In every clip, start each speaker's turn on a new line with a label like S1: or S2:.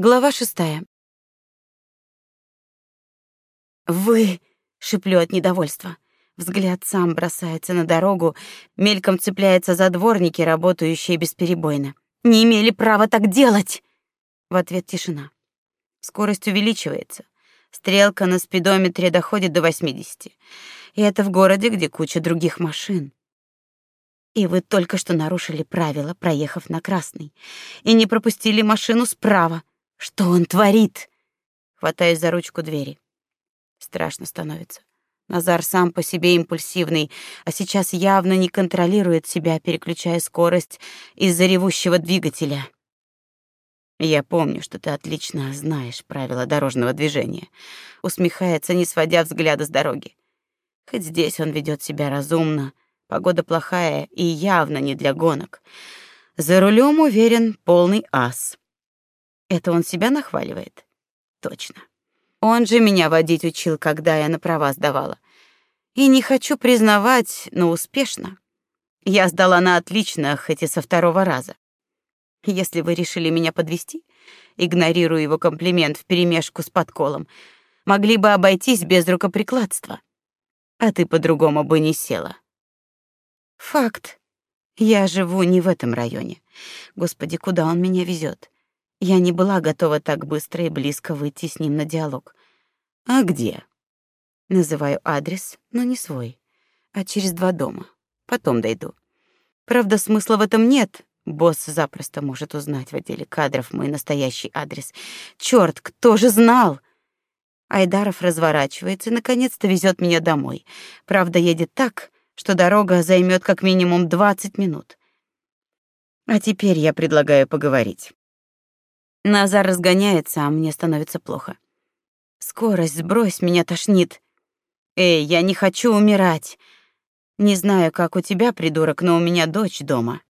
S1: Глава шестая. Вы, шиплю от недовольства. Взгляд сам бросается на дорогу, мельком цепляется за дворники, работающие бесперебойно. Не имели права так делать. В ответ тишина. Скорость увеличивается. Стрелка на спидометре доходит до 80. И это в городе, где куча других машин. И вы только что нарушили правила, проехав на красный, и не пропустили машину справа. Что он творит? Хватаюсь за ручку двери. Страшно становится. Назар сам по себе импульсивный, а сейчас явно не контролирует себя, переключая скорость из-за ревущего двигателя. Я помню, что ты отлично знаешь правила дорожного движения. Усмехается, не сводя взгляда с дороги. Хоть здесь он ведет себя разумно, погода плохая и явно не для гонок. За рулем уверен, полный ас. Это он себя нахваливает. Точно. Он же меня водить учил, когда я на права сдавала. И не хочу признавать, но успешно. Я сдала на отлично, хоть и со второго раза. Если вы решили меня подвести, игнорируя его комплимент вперемешку с подколом, могли бы обойтись без рукоприкладства. А ты по-другому бы не села. Факт. Я живу не в этом районе. Господи, куда он меня везет? Я не была готова так быстро и близко выйти с ним на диалог. А где? Называю адрес, но не свой, а через два дома. Потом дойду. Правда, смысла в этом нет. Босс запросто может узнать в отделе кадров мой настоящий адрес. Черт, кто же знал? Айдаров разворачивается и наконец-то везет меня домой. Правда, едет так, что дорога займет как минимум 20 минут. А теперь я предлагаю поговорить. Назар разгоняется, а мне становится плохо. Скорость сбрось, меня тошнит. Эй, я не хочу умирать. Не знаю, как у тебя, придурок, но у меня дочь дома.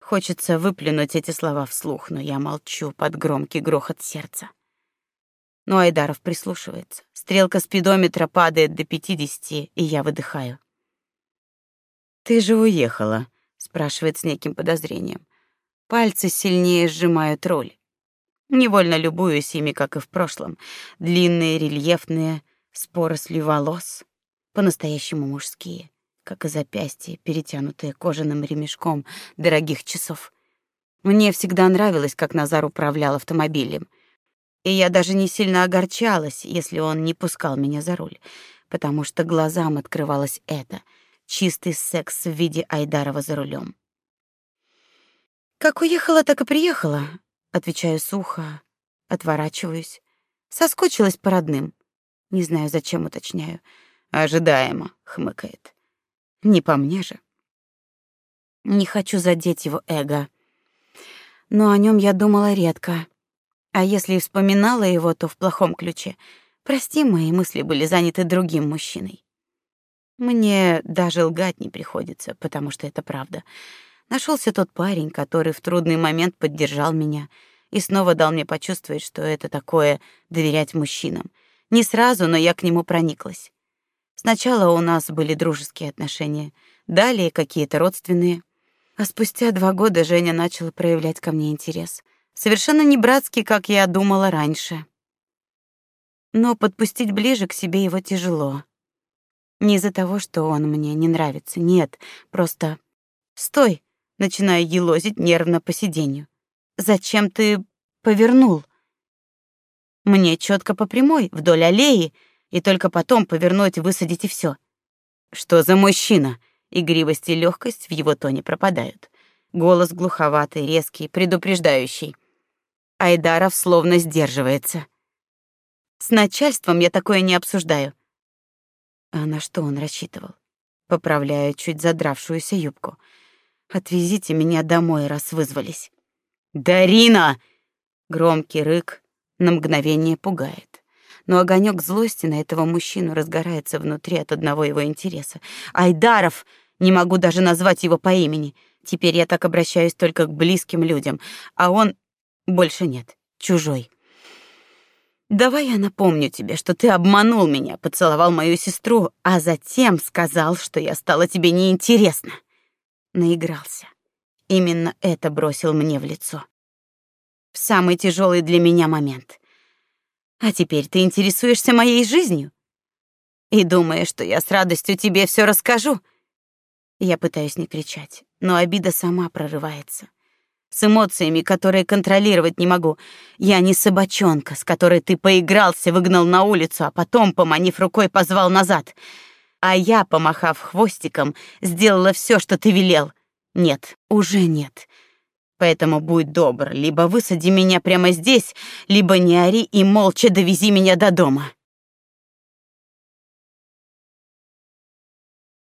S1: Хочется выплюнуть эти слова вслух, но я молчу под громкий грохот сердца. Но Айдаров прислушивается. Стрелка спидометра падает до 50, и я выдыхаю. Ты же уехала, спрашивает с неким подозрением. Пальцы сильнее сжимают руль. Невольно любуюсь ими, как и в прошлом. Длинные, рельефные, с порослью волос, по-настоящему мужские, как и запястья, перетянутые кожаным ремешком дорогих часов. Мне всегда нравилось, как Назар управлял автомобилем. И я даже не сильно огорчалась, если он не пускал меня за руль, потому что глазам открывалось это — чистый секс в виде Айдарова за рулем. Как уехала, так и приехала. Отвечаю сухо, отворачиваюсь. Соскучилась по родным. Не знаю, зачем уточняю. Ожидаемо, хмыкает. Не по мне же. Не хочу задеть его эго. Но о нем я думала редко. А если и вспоминала его, то в плохом ключе. Прости, мои мысли были заняты другим мужчиной. Мне даже лгать не приходится, потому что это правда. Нашелся тот парень, который в трудный момент поддержал меня и снова дал мне почувствовать, что это такое доверять мужчинам. Не сразу, но я к нему прониклась. Сначала у нас были дружеские отношения, далее какие-то родственные. А спустя два года Женя начал проявлять ко мне интерес. Совершенно не братский, как я думала раньше. Но подпустить ближе к себе его тяжело. Не из-за того, что он мне не нравится, нет, просто... Стой! Начинаю елозить нервно по сиденью. Зачем ты повернул? Мне четко по прямой, вдоль аллеи, и только потом повернуть, высадить и все. Что за мужчина? Игривость и легкость в его тоне пропадают. Голос глуховатый, резкий, предупреждающий. Айдаров словно сдерживается. С начальством я такое не обсуждаю. А на что он рассчитывал? Поправляю чуть задравшуюся юбку. Отвезите меня домой, раз вызвались. Дарина! Громкий рык на мгновение пугает. Но огонек злости на этого мужчину разгорается внутри от одного его интереса. Айдаров! Не могу даже назвать его по имени. Теперь я так обращаюсь только к близким людям, а он больше нет, чужой. Давай я напомню тебе, что ты обманул меня, поцеловал мою сестру, а затем сказал, что я стала тебе неинтересна наигрался. Именно это бросил мне в лицо. в самый тяжелый для меня момент. А теперь ты интересуешься моей жизнью и думаешь, что я с радостью тебе все расскажу. Я пытаюсь не кричать, но обида сама прорывается. С эмоциями, которые контролировать не могу. Я не собачонка, с которой ты поигрался, выгнал на улицу, а потом, поманив рукой, позвал назад. А я, помахав хвостиком, сделала все, что ты велел. Нет, уже нет. Поэтому будь добр, либо высади меня прямо здесь, либо не ори и молча довези меня до дома.